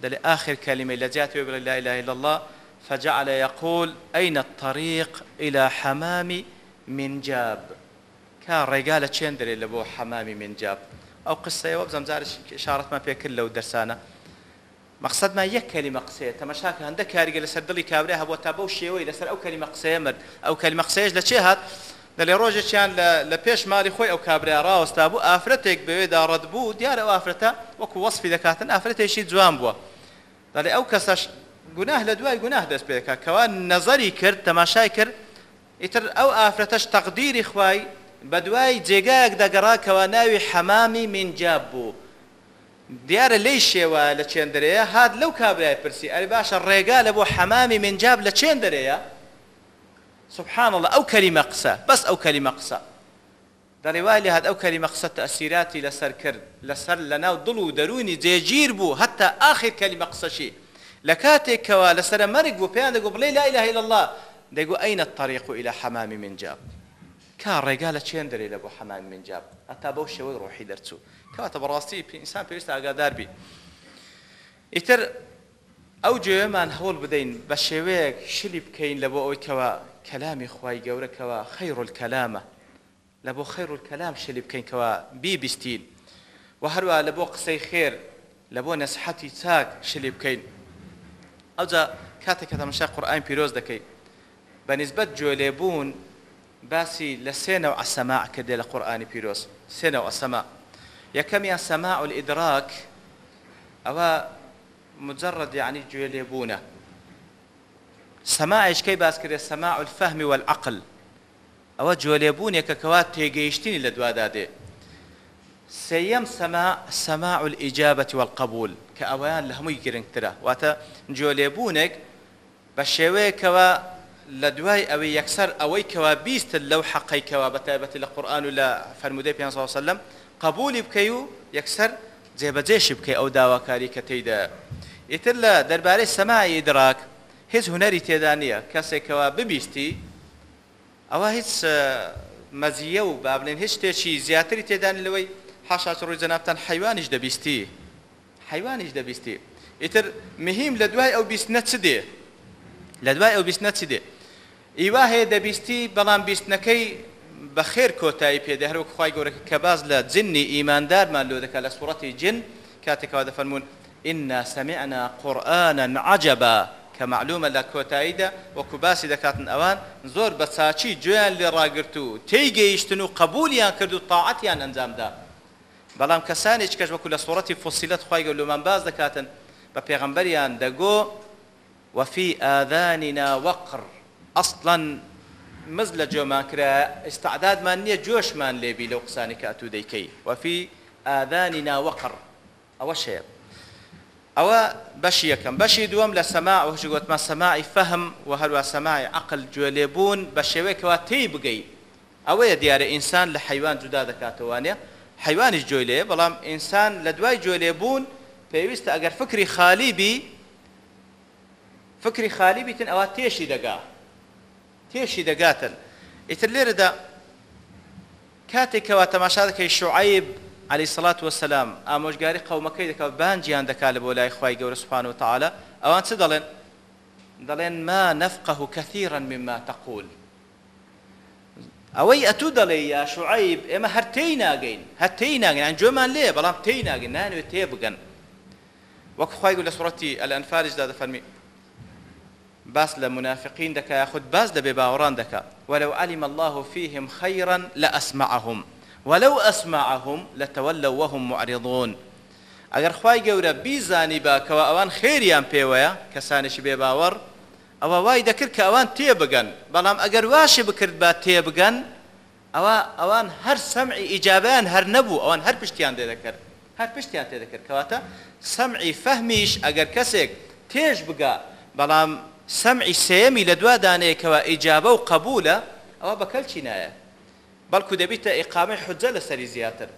دل آخر كلمة لجأت يقول لا إله إلا الله فجعل يقول أين الطريق إلى حمام من جاب کە ڕێگا لە چێن دەرێت لە بۆ حەمامی منجاب ئەو قسەیەوە زەمزارش شارەتمان پێکرد لەو دەرسانە مەقصدمان یەک کەلیمە قسەیە تەمەشاکە هەندە کاریگە لەسەر دڵی کابرا هەبوو تا بەو شێوەی لەسەر ئەو کەلیمە قسەیە مرد ئەو کەلیمە قسەیەش لە چێ هات لەلێ ڕۆژێکیان لە پێش ماری خۆی ئەو کابرا ڕاوەستا بوو ئافرەتێک بەوێدا ڕەت بوو دیارە ئەو ئافرەتە وەکو وەصفی دەکاتن ئافرەتێکی جوان بووە دەڵێ ئەو کەسەش گوناه لە دوای گوناه دەست پێەکە کەوا نەزەری کرد تەماشای کرد ئیتر ئەو ئافرەتەش تەقدیری خوای بە دوای جێگایەک دەگەڕا کەوا ناوی حەمامی منجاب بوو دیارە لی شێوە لە چێندرەیە هات لەو کابرای پرسی ئەری باشە ڕێگا لە بۆ حەمامی منجاب لە چێندرەیە سبحان الله ئەو کەلیمە قسە بەس ئەو کەلیمە قسە دەڵێ وای لێ هات ئەو کەلیمە قسە تەسیراتی لەسەر کرد لەسەر لەناو دڵ و دەرونی جێگیر بوو هەتا ئاخر کەلیمە قسەشی لە کاتێکەوە لەسرە مەرگ بوو پێیان دەگو بڵێ لا إله إلا الله دەگو ئەینە الطريق إلى حمام منجاب کا ڕێگا لە چێن دەرێ لە بۆ حەمان منجاب ئەتا بەو شێوەی ڕۆحی دەرچوو کەواتە بەڕاستی ئینسان پێویستە ئاگادار بی ئیتر ئەو جێمان هەوڵ بدەین بە شێوەیەک شلی بکەین لە بۆ ئەوەی کەوە کەلامی خی گەورەکەوە خەیڕول کەلامە لە بۆ خەیڕول کەلام شلی بکەینکەوە بیبیستین و هەروە لە بۆ قسەی خێر لە بۆ نەسحەتی چاک شلی بکەین ئەوجا کاتێک کە تەمەشا قورآین پیرۆز دەکەی بە نسبەت جۆلێبوون باسی لە سێنەوە ئەسەما کە دێ لە قورآانی پیرۆز سێنەوە ئەسەما یەکەمیان سەما و ئیدراک ئەوە مجرد یعنی گوێ لێبوونە سەماعشکەی باس کردێ سەما و فەهمی والعقل ئەوە جۆلێبوونێکە کەوا تێگەیشتنی لە دووادادێ سەم سەما سەما و ئیجابەتی والقبول کە ئەویان لە هەمووی گرنگترە واتە جۆلێبوونێک بە شێوەیەکەوە لە دوای ئەوەی یەکسەر ئەوەی کەوا بیستت لەو حەقیکەوە بە تایبەتی لە قورآن و لە فەرمودەی پێسەلم قبولی بکەی و یەکسەر جێبەجێشی بکەی ئەو داواکاری کە تێیدا ئیتر لە دەربارەی سەمای دراک هیچ هوەری تێدا نییە کەسێکەوە ببیستی ئەوە هیچ مەزیە و بابلێن هیچ شتێکی زیاتری تێدان لەوەی حاشات ڕووی جەنابان حیوانیش دەبیستی حیوانیش دەبیستی ئیتر مهم لە دوای ئەو بیستە چ دێ لە دوای ئەو بیستە چ دێ ئیوا هەیە دەبیستی بەڵام بیستنەکەی بە خێر کۆتایی پێدە هەروک خی گەورەکە کە باز لە جننی ئیماندارمان لۆ دەکات لە سوڕەتی جن کاتێکەوە دەفەرمونون ئنا سەمیعنا قورآانە عجبە کە معلومە لە کۆتاییدا وەکو باسی دەکاتن ئەوان زۆر بە چاچی گویان لێ ڕاگررت و تێیگەیشتن و قبولیان کرد و تاعەتیان ئەنجامدا بەڵام کەسانێک کەش وەکو لە سوڕەتی فسیلت خی گەلومان باز دەکاتن بە پێغمبەریان دەگۆ وەفی ئادانینا وەقر ئەسڵەن مز لە جۆمان کرا ئستعدادمان نییە جۆشمان لێبی لەو قسانی کە ئەتو دەیکەی وەفی ئادانی ناوەقڕ ئەوە شێ ئەوە بەشی یەکەم بەشی دووەم لە سەما ئەوش گوتمە سەمای فەهم و هەروە سەمای عقل جوێلێبوون بە شێوەیەکەوە تێی بگەی ئەوەیە دیارە ئینسان لە حیوان جودا دەکاتەوانە حیوانیش جۆی لێ بەڵام ئینسان لە دوای جوێلێبوون پێویستە ئەگەر فکری خالیبی فکری خالیبیتن ئەوە تێشی دەگات پێشی دەگاتن ئیتر لێرەدا کاتێکەوە تەماشا دەکەی شعیب علی سڵات وەسەسلام ئامۆژگاری قەومەکەی دەکەوە بانجیان دەکا لە بۆ لای خی گەورە سوپان و تعاالە ئەوان چ دەڵێن دەڵێن ما نفقه كثيرا مما تقول ئەوەی ئەتوو دەڵێ یا شعیب ئێمە هەر تێی ناگەین هە تێی ناگەن ئەنجۆمان لێ بەڵام تێی ناگەن نانوێت تێ بگەن وەک خی لە سوڕەتی ئەلەنفارشدا دەفەرمی باس لە منافقین دەکە یاخود باس لە بێباوەڕان دەکە وەلو علم الله فيهم خيرا لأسمعهم ولو أسمعهم لتولوا وهم معرضون ئەگەر خی گەورە بیزانی باکەوە ئەوان خێریان پێوەیە کەسانشی بێباوەڕ ئەوە وای دەکرد کە ئەوان تێبگەن بەڵام ئەگەر واشی بکرد با تێبگەن ئەوە ئەوان هەر سەمعی ئیجابیان هەر نەبوو ئەوان هەر پشتیان دێدەکرد هەر پشتیان تێدەکرد کەواتە سەمعی فەهمیش ئەگەر کەسێک تێژ بگە بەڵام سەمعی سێمی لە دوا دانەیەکەوە ئیجابە و قبولە ئەوە بەکەلچی نایە بەڵکو دەبیتە ئیقامی حجە لەسەری زیاتر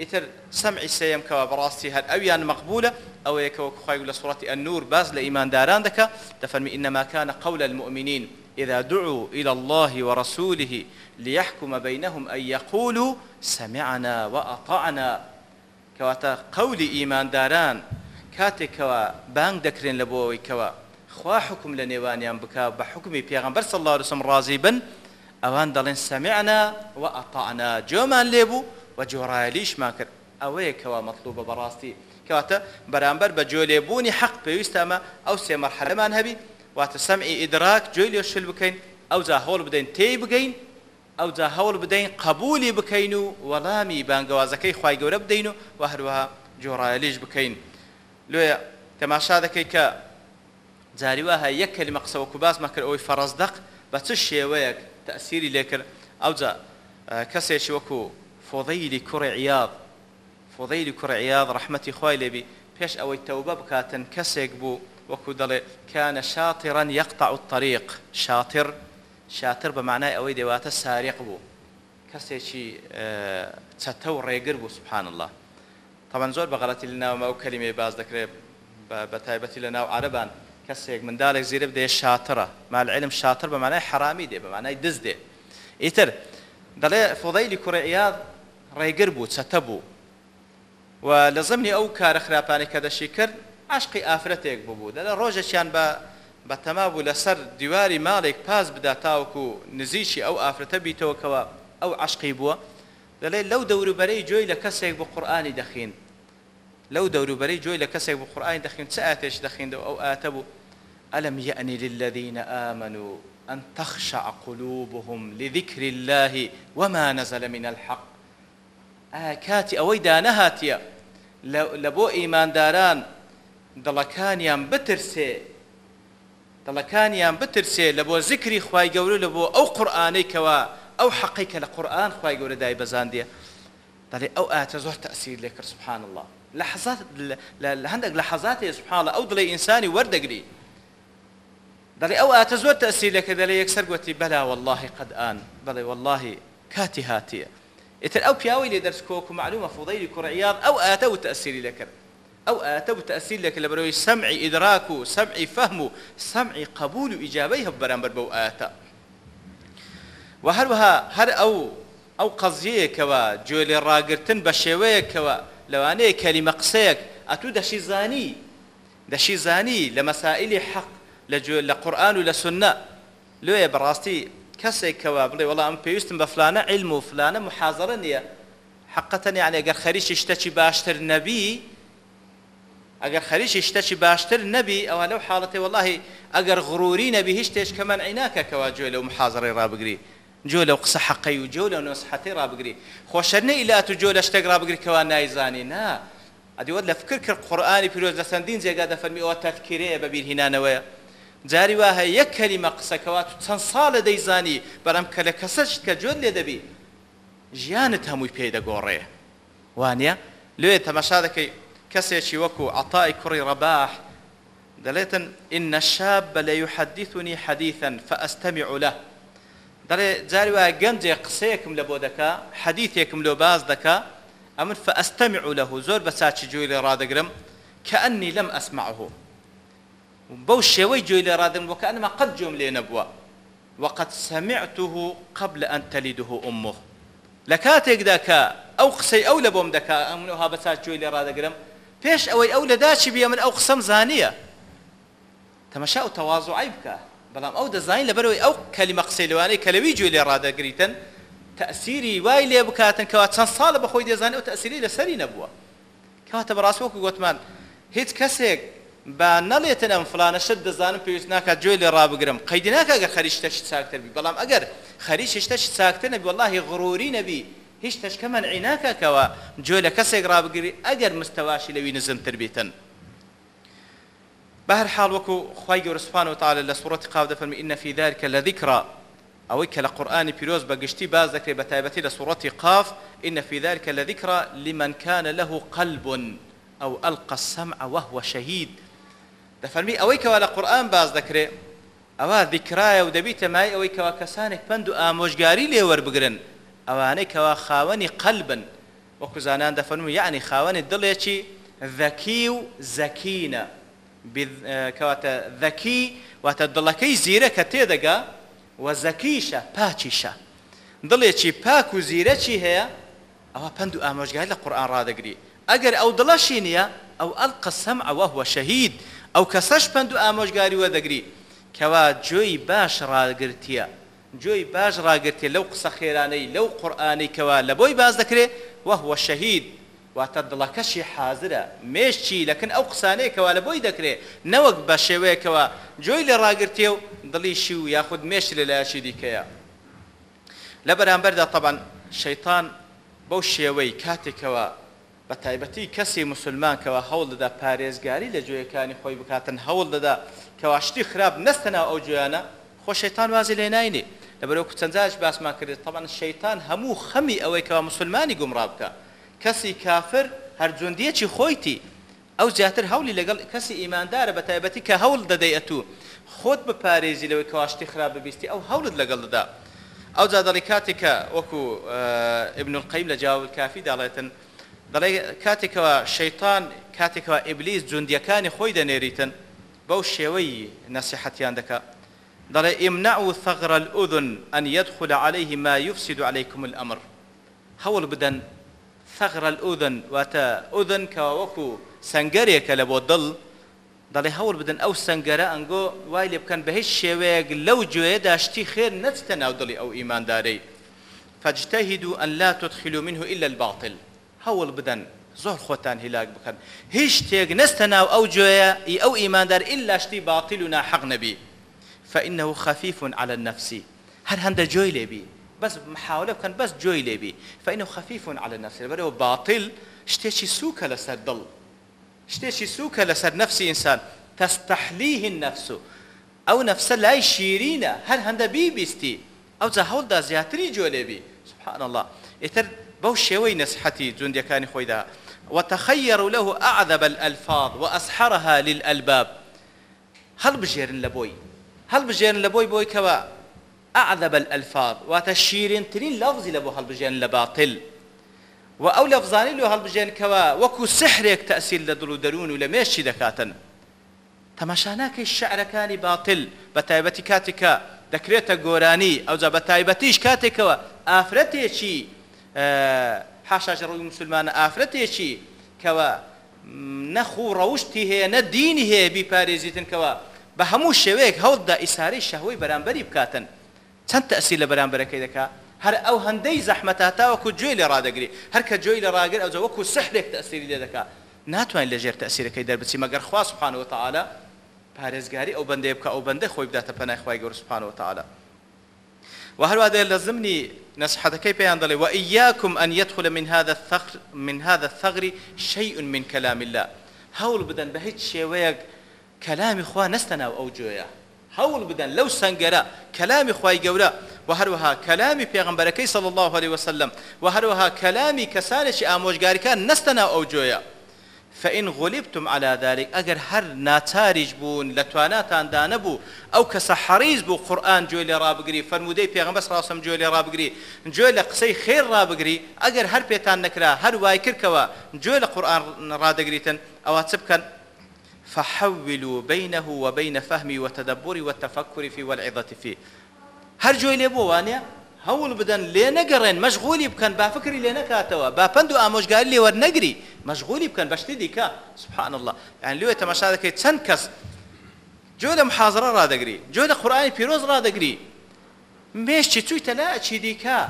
ئیتر سەمعی سێم کەوە بەڕاستی هەر ئەویان مەقبولە ئەو یەکەوە خوای لە سوڕەتی ئەنور باز لە ئیمانداران دەکە دەفەرمی إنما كان قول المؤمنين إذا دعوا إلى الله ورسوله ليحكم بينهم أن يقولوا سمعنا وأطعنا كواتا قولي إيمان داران كاتكوا بانك دكرين لبوي كوا خوا حکم لە نێوانیان بک بە حکمی پێغمبەر سە الله وسم ڕازی بن ئەوان دەڵێن سەمیعنا و ئەپعنا جۆمان لێبوو و جۆڕایلیشمان کرد ئەوەیە کەوا مەطلوبە بەڕاستی کەواتە بەرامبەر بە جۆلێبوونی حەق پێویستە ئەمە ئەو سێ مەرحەلەمان هەبی واتە سەمعی ئیدراک جۆی لێ شل بکەین ئەو جا هەوڵ بدەین تێی بگەین ئەو جا هەوڵ بدەین قبولی بکەین و وەڵامی بانگەوازەکەی خی گەورە بدەین و و هەروەها جۆڕایلیش بکەین لێ تەماشا دەکەی کە جاریوا هەیە یەک کەلیمە قسەوەکو باس مەکرد ئەوەی فەڕزدەق بە چ شێوەیەک تەسیری لێکرد ئەوجا کەسێکی وەکو فۆضەیلی کوڕی عیاب فۆضەیلی کوڕی عیاب ڕەحمەتی خی لێبی پێش ئەوەی تەوبە بکاتن کەسێک بوو وەکو دەڵێ کانە شاتیڕەن یەقطع و طریق شاتر شاتر بە معنای ئەوەی دەواتە ساریق بوو کەسێکی چەتە و ڕێگر بوو سبحان الله طبعا زۆر بەغەڵەتی لەناو ئەو کەلیمەی باز دەکرێت بە تایبەتی لە ناو عربان کەسێک منداڵێک زیرە بدێ شاترە مالعلم شاتر بە مانای حرامی دێ بە مانای دز دێ ئیتر دەڵێ فۆدەیلی کوڕئیاد ڕێگر بوو چەتە بوو و لە زمنی ئەو کارە خراپانی کە دەشی کرد عشقی ئافرەتێک ببوو دەڵە ڕۆژێکیان بە بەتەما بوو لەسەر دیواری ماڵێک پاس بدا تاوکو نزیشی ئەو ئافرەتە بیتەوەکەوە ئەو عشقی بووە دەڵێ لەو دەوروبەرەی جۆی لە کەسێک بە قورآانی دەخین لەو دەوروبەری جۆی لە کەسێک بە قورآین دەخین چ ئاتێش دەخینەوە ئەو ئاتە بوو ئەلم یعنی للذین آمنوا أن تخشع قلوبهم لذكر الله وما نزل من الحق آكاتي أوي دانهاتيا لبو إيمان داران دڵەکانیان بترسێ دڵەکانیان بترسێ لە بۆ ذکری خی گەورە لە بۆ ئەو قورآانەیکەوە ئەو حەقیکە لە قورآان خی گەورە دای بەزاندیە دەڵێ ئەو ئاتە زۆر تەسیر لێ کرد سبحان الله لحظات هەندێک لە حەزاتێ سوحاڵە ئەو دڵی ئینسانی وەردەگری دەڵێ ئەو ئاتە زۆر تەسیلەکە دەڵێ یەکسەر گوتی بەلا واللهی قەدآن بەڵێ واللهی کاتی هاتیە ئتر ئەو پیاوەی لێ دەرسکۆک و معلومە فوڵەیری کوڕعیاد ئەو ئاتە و تەسیری لەکرد ئەو ئاتە و تەسیلەکە لە بەرەوەی سەمعی ئیدراک و سەمعی فەهم و سەمعی قبول و ئیجابەی هەب بەرامبەر بەو ئاتە و هەروەها هەر ئەو ئەو قەزیەیەکەوە جوێ لێ ڕاگرتن بە شێوەیەکەوە لەوانەیە کەلیمە قسەیەک ئەتوو دەشی زانی دەشی زانی لە مەسائلی حەق لە قورآن و لە سنە لێ بەڕاستی کەسێک کەوا بڵێ وەڵام پێویستم بە فلانە علم و فلانە محازرە نییە حقەتەن یان ئەگەر خەریکی شتەکی باشتر نەبی ئەگەر خەریکی شتەکی باشتر نەبی ئەوە لەو حاڵەتی وەڵی ئەگەر غڕوری نەبی هیچ تێشکە من عیناکەکەوا گوێ لەو محازڕی ڕابگری جۆ لەو قسە حەقەی و جۆ لە نۆسحەتی ڕابگری خۆشەرنە ئیلات و جۆ لە شتێک ڕابگری کەوا نایزانێ نا ئەدیوەت لە فکر کرد قورآانی پیرۆز لە چەندین جێگا دەفەرمی ئەوە تەتکرەیە بە بیرهینانەوەە جاری وایە یەک کەلیمە قسەکەوا تو چەند ساڵە دەیزانی بەرەم کە لە کەسەشت کە جۆن لێ دەبی ژیانت هەمووی پێدەگۆڕێ وانە لێ تەمەشا دەکەی کەسێکی وەکو عتاای کوڕی ڕەباح دەڵێتن ئین نەشاب بە لە یحەدیثنی حەدیثەن فەئستەمی عولە دەڵێ جاری وایە گەنجێ قسەیەکم لە بۆ دەکا حەدیثێکم لۆ باز دەکا ئەمن فەستەمی له زۆر بە چاچی جوێی لێ ڕادەگرم کە ئەنی لەم ئەسمعه بەو شێوەی جوێی لێ ڕادن بۆ کە ئەنمە قەت جۆم لێ نەبووە وقد سمعته قبل أن تلده أمه لكاتك دكا أو قسي أو لبوم دكا أمنوها بسات جوي لرا دقرم بيش أو أو لداشي بيا من أو قسم زانية تمشاء تواضع عيبك بەڵام ئەو دەزانین لەبەرەوەی ئەو کەلیمە قسەیلوانەی کەلەوی جوێ لێ ڕدەگریتن تەسیری وای لێ بکاتن کەوا چەند ساڵە بەخۆی دەزانێت و تەسیری لەسەری نەبووە کەواتە بەڕاستوەکو گوتمان هیچ کەسێک با نەڵێتن ئەم فلانە شت دەزانم پێویست ناکات جوێ لێ ڕابگرم قەیدی ناکەگە خەریشتەشی چاکتر بی بەڵام ئەگەر خەریشتەشی چاکتر نەبی وەڵی غڕوری نەبی هیچ تەشکەمەن عیناکەکەوە جوێ لە کەسێک ڕابگری ئەگەر مستەواشی لەوی نزمتر بیتن. بە هەر حاڵ وەکو خی گەورەسوپان و تاالە لە سوورەتی قاو دەفەرمی ئینە فیدارکە لە دیکرا ئەوەی کە لە قورآانی پیرۆز بە گشتی باز دەکرێت بە تایبەتی لە سوورەتی قاف ئینە فیدارکە لە دیکرا لمەکانە لەه قلب ئەو ئەلقە سەمع وەهوە شەهید دەفەرمی ئەوەی کەوا لە قورآن باز دەکرێت ئەوە دیکرایە و دەبیتە مای ئەوەی کەوا کەسانێک پند و ئامۆژگاری لێوەربگرن ئەوانەی کەوا خاوەنی قلبن وەکو زانان دەفەرمو یعنی خاوەنی دڵێکی ذەکی و زەکینە کەواتە ذەکی واتە دڵەکەی زیرە کە تێدەگا وە زەکیشە پاچیشە دڵێکی پاک و زیرەکی هەیە ئەوە پند و ئامۆژگای لە قورآان ڕدەگری ئەگەر ئەو دڵەشی نییە ئەو ئەل قسەم ئەوە هو شەهید ئەو کەسەش پند و ئامۆژگاری وەدەگری کەوا جۆی باش ڕاگرتیە جۆی باش ڕاگرتێ لەو قسە خێرانەی لەو قورآانەی کەوا لە بۆی باز دەکرێت وەهوە شەهید واتە دڵەکەشی حاضرە مێشتی لەکن ئەو قسانەیەکەوە لە بۆی دەکرێت نەوەک بە شێوەیەکەوە جۆی لە ڕاگرتێ و دڵیشی و یاخود مێش لە لایشی دیکەیە لە بەرامبەردا تەبان شەیتان بەو شێوەی کاتێکەوە بە تایبەتی کەسی مسلمانکەوە هەوڵ دەدا پارێزگاری لە جوێیەکانی خۆی بکاتن هەوڵ دەدا کەواشتی خراپ نەستەنا ئەو جویانە خۆشەیتان وازی لێ ناینێ لەبەرەوە کوچەنجاش باسمان کردێت تەبان شەیتان هەموو خەمی ئەوەی کەەوە مسلمانی گومڕابکە کەسی کافر هەر جوندیەکی خۆیتی ئەو زیاتر هەولی لەگەڵ کەسی ئیماندارە بە تایبەتی کە هەوڵ دەدەیەتوو خۆت بپارێزی لەوەی کەواشتی خراپ ببیستی ئەو هەولت لەگەڵدا ئەو جادەڵی کاتێکە وەکو ئبن القیم لە جااو کافی داڵێتن دەڵێ کاتێکەوە شەیتان کاتێکەوە ئیبلیس جوندیەکانی خۆی دەنێریتن بەو شێوەی نەسیحەتیان دەکا دەڵێ ئیمناع و ثغرە الأذن أن يدخل عليه ما يفسد عليكم الأمر هەوڵ بدەن فەغرە ئودن واتە ئودن کەوا وەکو سنگەرێکە لە بۆ دڵ دەڵێ هەوڵ بدن ئەو سنگەرە ئەنگۆ وای لێ بکەن بە هیچ شێوەیەک لەو جوێ داشتی خێر نەچتە ناو دڵی ئەو ئیماندارەی فاجتهدوا أن لا تدخلوا منه إلا الباطل هول بدن زۆر خۆتان هیلاک بکەن هیچ شتێک نەستە ناو ئەو جوێە ئی ئەو ئیماندار ئللا شتی باقیل و ناحەق نەبی فإنه خفيف على النفس هەر هەندە جۆی لێبی بس محاولة بكن بس جوي لبي فإنه خفيف على النفس بل باطل شتيشي سوكا لسر ضل شتيشي سوكا لسر نفس إنسان تستحليه النفس أو نفس لا شيرينة هل هندا بي بيستي أو زهول دا زياتري جوي لبي سبحان الله إتر بو شوي نصحتي جندي كان خويدا وتخير له أعذب الألفاظ وأسحرها للألباب هل بجيرن لبوي هل بجيرن لبوي بوي كوا ئەعذب الألفاظ واتە شیرینترین لەفزی لە بۆ هەڵبژێن لە باطل و ئەو لەفزانی لە هەڵبژێنکەوە وەکو سحرێک تەسیل لە دڵ و دەرون و لە مێشی دەکاتن تەماشاناکەی شعرەکانی باطل بە تایبەتی کاتێکە دەکرێتە گۆرانی ئەو بە تایبەتیش کاتێکەوە ئافرەتێکی حاشاژ ڕووی مسلمانە ئافرەتێکی کەوە نەخ و ڕەوشتی هەیە نە دینی هەیە بیپارێزیتنکەوە بە هەموو شێوەیەک هەوڵدا ئیساری شەهۆی بەرامبەری بکاتن چەند تەسی لە بەرامبەرەکەی دەکات هەر ئەو هەندەی زەحمەتا تاوەکو جوێ لە ڕدەگری هەرکە جوێی لە ڕاگر ئەوجە وەکو سحرێک تەسیری لێ دەکات ناتوانین لەژێر تەسیرەکەی دەربچی مەگەر خوا سوبحانەوە تەعاالە پارێزگاری ئەو بەندێ بکە ئەو بەندە خۆی بداتە پەنای خی گەور سوبحانەوە تەعاالە وهروا دێ لە زمنی نسحتەکەی پێیان دەڵێ وإياكم أن يدخل من هذا الثغر من هذا الثغر شيء من كلام الله هەوڵ بدەن بە هیچ شێوەیەک کەلامی خوا نستەناو ئەو جۆیە هەوڵ بدەن لەو سنگەرە کەلامی خی گەورە و هەروەها کەلامی پێغمبەرەکەی سڵ الله عليه وسلم و هەروەها کەلامی کەسانێکی ئامۆژگاریکان نستەنا ئەو جۆیە فإن غلبتم على ذلك أجر هر ناتارج بون لتواناتان دانبو أو كسحريز بو قرآن جوي لرابقري فرمودي پیغمبر صلى الله عليه وسلم جوي لرابقري جوي لقصي خير رابقري أجر هر بيتان نكرا هر وايكر كوا جوي لقرآن رادقريتن أو تسبكن فحولوا بينه وبين فهمي وتدبري والتفكر في والعظة فيه هر جوي لبوانيا هەوڵ بدەن لێ نەگەڕێن مەشغولی بکەن با فکری لێ نەکاتەوە با پند و ئامۆژگاری لێوە نەگری مەشغولی بکەن بەشتی دیکە سبحان الله یان لێ تەماشا دەکەیت چەند کەس جۆ لە محازرە ڕدەگری جۆ لە قورآانی پیرۆز ڕدەگری مێشتی چوی تەلا چی دیکە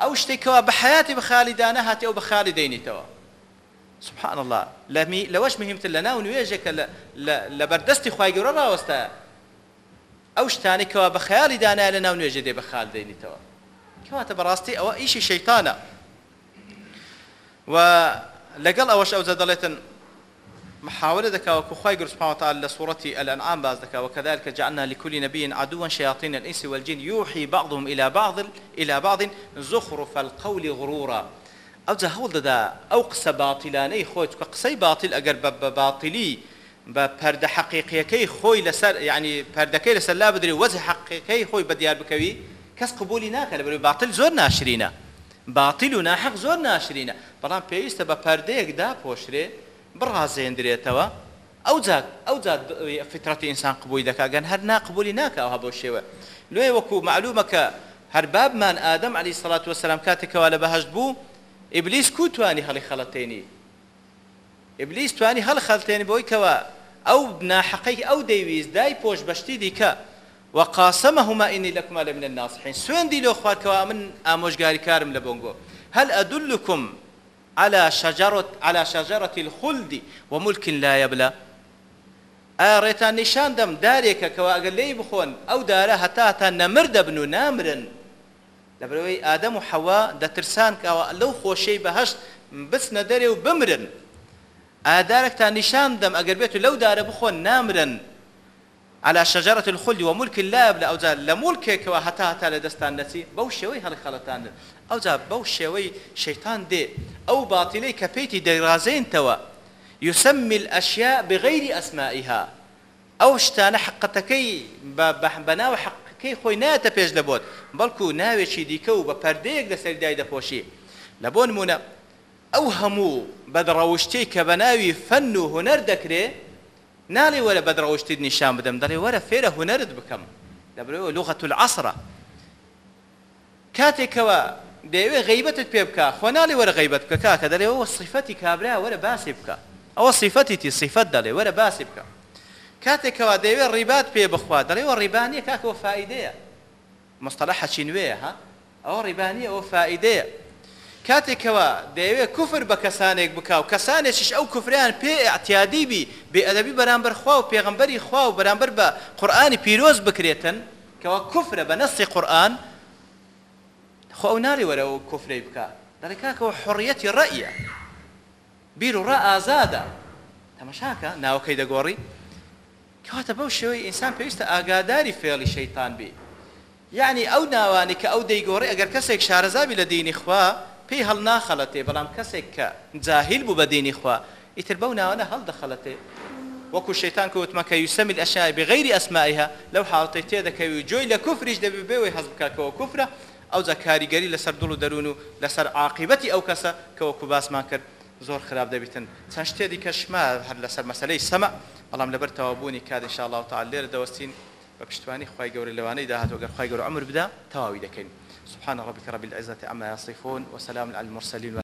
ئەو شتێکەوە بە حیاتی بە خالیدانە هاتی ئەو بە خالی دەینیتەوە سبحان الله لەمی لەوەش مهمتر لە ناو نوێژێکە لە بەردەستی خی گەورە ڕاوەستە ئەو شتانێکەوە بە خەیاڵی دانایە لە ناو نوێژە دێ بە خال دێنیتەوە کەواتە بەڕاستی ئەوە ئیشی شەیتانە و لەگەڵ ئەوەش ئەو دەڵێتن محاولة دكاوى كخاي جرس تعالى لسورة الأنعام باز دكاوى وكذلك جعلنا لكل نبي عدوا شياطين الإنس والجن يوحي بعضهم إلى بعض إلى بعض زخرف القول غرورا ئەو جە هەوڵ دەدا ئەو قسە باتیلانەی خۆت بە قسەی باتیل ئەگەر بە باتیلی بە پەردە حەقیقیەکەی خۆی لەسەر ینی پەردەکەی لەسەر لا بدرێ وەزی حەقیقەکەی خۆی بە دیار بکەوی کەس قبولی ناکە لە بەروی باتل زۆر ناشرینە باتیل و ناحق زۆر ناشرینە بەڵام پێویستە بە پەردەیەکدا پۆشرێ بڕازێندرێتەوە ئەو جات ئەو جات فترەتی ئینسان قبولی دەکاگەن هەر ناقبولی ناکەەوە بۆ شێوە لێ وەکو معلومەکە هەر بابمان ئادەم علی سڵات وەسلام کاتێکەوە لە بەهشت بوو ئیبلیس کو توانی هەڵی خەڵەتێنی ئیبلیس توانی هەڵ خەڵتێنی بۆی کەوە ئەو ناحقی ئەو دەیویست دای پۆش بەشتی دیکە وقاسمهما إني لكما لمن الناصحين سوين دي لو خوات كوا من آموشگاري كارم لبونغو هل أدلكم على شجرة على شجرة الخلد وملك لا يبلى أريتا نشان دم داريك كوا أقل لي بخون أو دارا هتا هتا نمرد بنو نامرن لەبەرەوەی ئادەم و حەوا دەترسان کەەوە لەو خۆشەی بەهشت بچنە دەرێ و بمرن ئادارێکتان نیشان دەم ئەگەر بێت لەو دارە بخۆن نامرن على شجرة الخلد وملك لا بلا أوزا لملكك وحتى حتى لدستان نسي بو شوي هل خلطان أوزا بو شوي شيطان دي أو باطلي كبيتي درازين توا يسمي الأشياء بغير أسمائها أو شتان حقتكي بناو حق حەقەکەی خۆی ناتە پێش دەبت بەڵکو ناوێکی دیکە و بە پەردەیەک لەسەر دای دەپۆشی لە بۆ نمونە ئەو هەموو بەدڕەوشتەی کە بە ناوی فەن و هوەر دەکرێ ناڵی وەرە بەدڕەوشتی نیشان بدەم دەڵێ وەرە فێرە هوەرت بکەم دەبرەوە لغەت العسرە کاتێکەوە دەیەوێ غیبەتت پێ بکە خۆناڵی وەرە غیبەت بکە کاکە دەڵێ ئەوە صیفەتی کابرا وەرە باسی بکە ئەوە صیفەتی تی صیفەت دەڵێ وەرە باسی بکە کاتێکەوە دەیەوێت ڕیبات پێ بخوا دەڵێەوە ڕیبانیە کاکەوە فائیدەیە مستەلا حەچی نوێیە ها ئەوە ڕیبانی ئەوە فائیدەیە کاتێکەوە دەیەوێت کوفر بە کەسانێک بکاو کەسانێکیش ئەو کوفریان پێ ئەتیادیبی بێئدەبی بەرامبەر خوا و پێغمبەری خوا و بەرامبەر بە قورآانی پیرۆز بکرێتن کەەوە کوفرە بە نەستی قورآن خۆ ئەو ناری وەرەوە کوفری بکە دەڵێ کاکەوە حڕەتی ڕەیە بیر و ڕە ئازادە تەمەشاکە ناوەکەی دەگۆڕی کەواتە بەو شێوەی ئینسان پێویستە ئاگاداری فێڵی شەیتان بی یعنی ئەو ناوانی کە ئەو دەیگۆڕی ئەگەر کەسێک شارەزاوی لە دینی خوا پێی هەڵ ناخەڵەتێ بەڵام کەسێک کە جاهیل بوو بە دینی خوا ئیتر بەو ناوانە هەڵدەخەڵەتێ وەکو شەیتان کەوتمەکە یوسەمیل ئەشای بغیری ئەسمائها لەو حاڵتەی تێدەکەوی جۆی لە کوفریش دەبێ بێەوەی هەز بکەکەەوە کوفرە ئەو جا کاریگەری لەسەر دڵ و دەروون و لەسەر عاقیبەتی ئەو کەسە کەوەکو باسمان کرد زۆر خراپ دەبیتن چەند شتێدی کەشما هەر لەسەر مەسلەی سەمە بەڵام لەبەر تەوابوونی کادشاءڵاو تا لێر دەوەستین بە پشتوانی خی گەورە لەوانەی داهاتۆگەر خی گەور ئەمر بدا تەواوی دەکەین سبحان ربك رب العزة عما يصفون وسلام على المرسلين